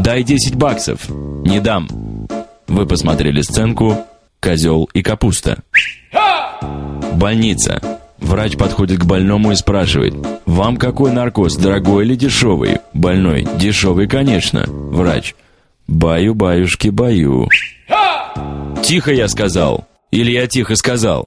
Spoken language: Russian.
Дай 10 баксов. Не дам. Вы посмотрели сценку «Козел и капуста». Больница. Врач подходит к больному и спрашивает, «Вам какой наркоз, дорогой или дешевый?» Больной, «Дешевый, конечно». Врач, «Баю, баюшки, баю». Тихо я сказал. Или я тихо сказал.